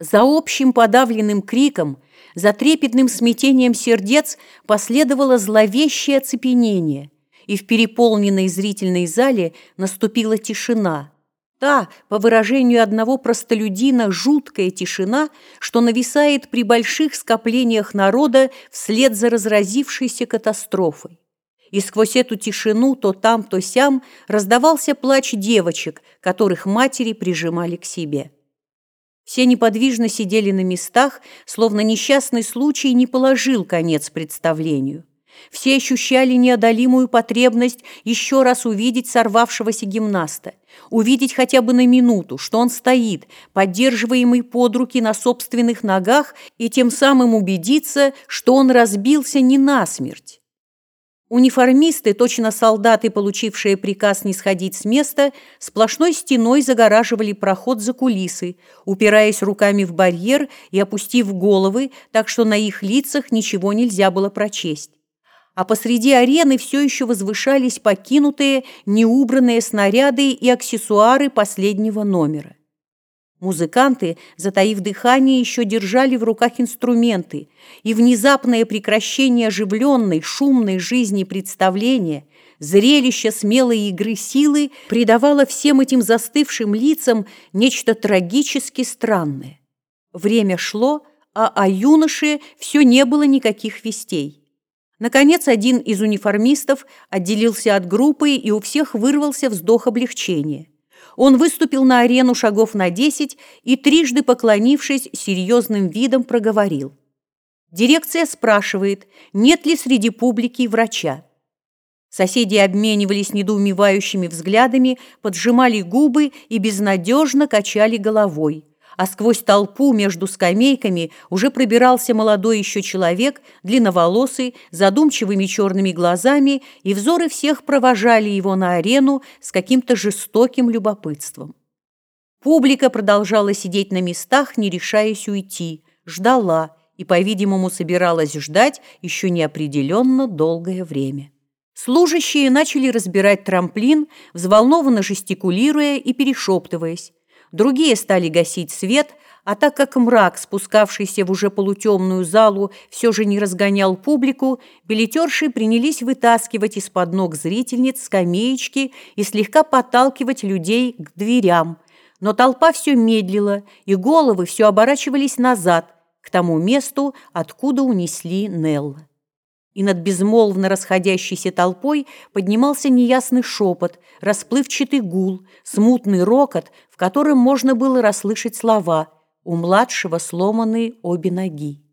За общим подавленным криком, за трепетным смятением сердец последовало зловещее оцепенение, и в переполненной зрительной зале наступила тишина. Та, по выражению одного простолюдина, жуткая тишина, что нависает при больших скоплениях народа вслед за разразившейся катастрофой. И сквозь эту тишину то там, то сям раздавался плач девочек, которых матери прижимали к себе. Все неподвижно сидели на местах, словно несчастный случай не положил конец представлению. Все ощущали неодолимую потребность еще раз увидеть сорвавшегося гимнаста, увидеть хотя бы на минуту, что он стоит, поддерживаемый под руки на собственных ногах, и тем самым убедиться, что он разбился не насмерть. Униформисты, точно солдаты, получившие приказ не сходить с места, сплошной стеной загораживали проход за кулисы, упираясь руками в барьер и опустив головы, так что на их лицах ничего нельзя было прочесть. А посреди арены все еще возвышались покинутые, неубранные снаряды и аксессуары последнего номера. Музыканты, затаив дыхание, еще держали в руках инструменты, и внезапное прекращение оживленной, шумной жизни представления, зрелище смелой игры силы придавало всем этим застывшим лицам нечто трагически странное. Время шло, а о юноше все не было никаких вестей. Наконец, один из униформистов отделился от группы, и у всех вырвался вздох облегчения. Он выступил на арену шагов на десять и, трижды поклонившись, серьезным видом проговорил. Дирекция спрашивает, нет ли среди публики врача. Соседи обменивались недоумевающими взглядами, поджимали губы и безнадежно качали головой а сквозь толпу между скамейками уже пробирался молодой еще человек, длинноволосый, задумчивыми черными глазами, и взоры всех провожали его на арену с каким-то жестоким любопытством. Публика продолжала сидеть на местах, не решаясь уйти, ждала и, по-видимому, собиралась ждать еще неопределенно долгое время. Служащие начали разбирать трамплин, взволнованно жестикулируя и перешептываясь другие стали гасить свет, а так как мрак, спускавшийся в уже полутемную залу, все же не разгонял публику, билетерши принялись вытаскивать из-под ног зрительниц скамеечки и слегка подталкивать людей к дверям. Но толпа все медлила, и головы все оборачивались назад, к тому месту, откуда унесли Нелла и над безмолвно расходящейся толпой поднимался неясный шепот, расплывчатый гул, смутный рокот, в котором можно было расслышать слова «У младшего сломаны обе ноги».